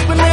up in the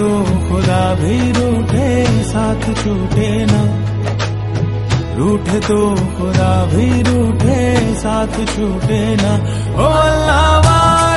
तो खुदा भी रूठे, साथ छूटे ना। रूठे तो खुदा भी रूठे, साथ छूटे ना। ओ अल्लाह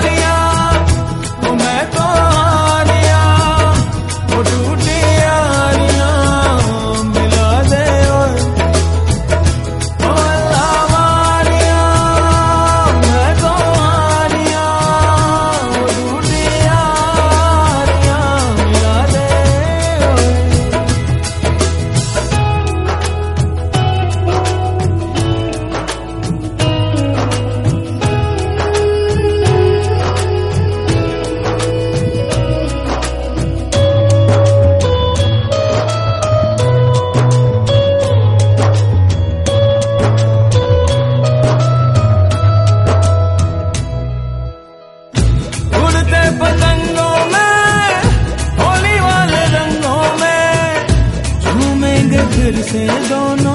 फिर से दोनों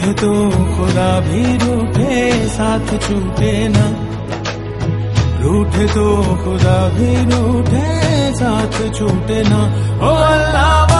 रूठे तो खुदा भी रूठे, साथ छूटे ना। रूठे तो खुदा भी रूठे, साथ छूटे ना। ओ अल्लाह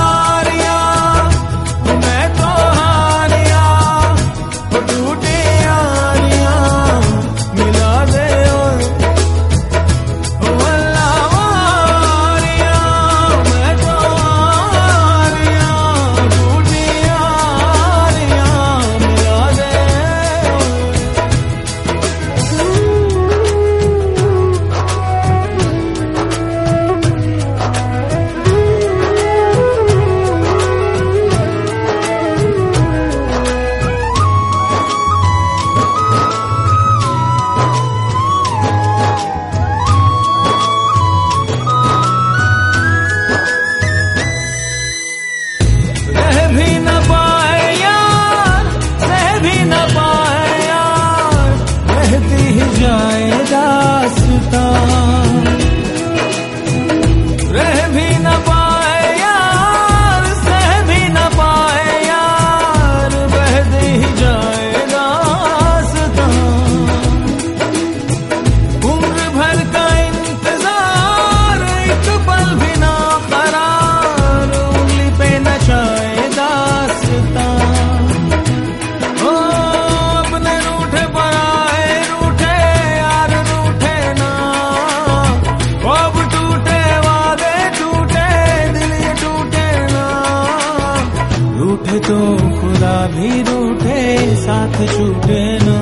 कभी रूठे साथ छूटे ना।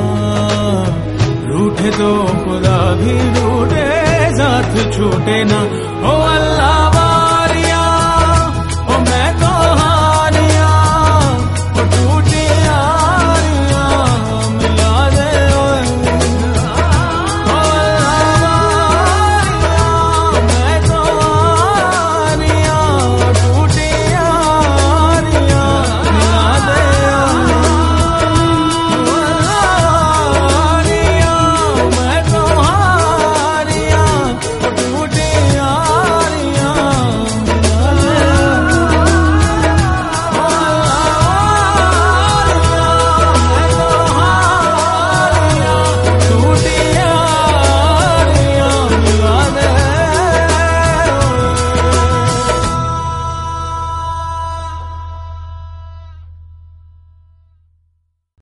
रूठे तो खुदा भी रूठे साथ छूटे ना। हो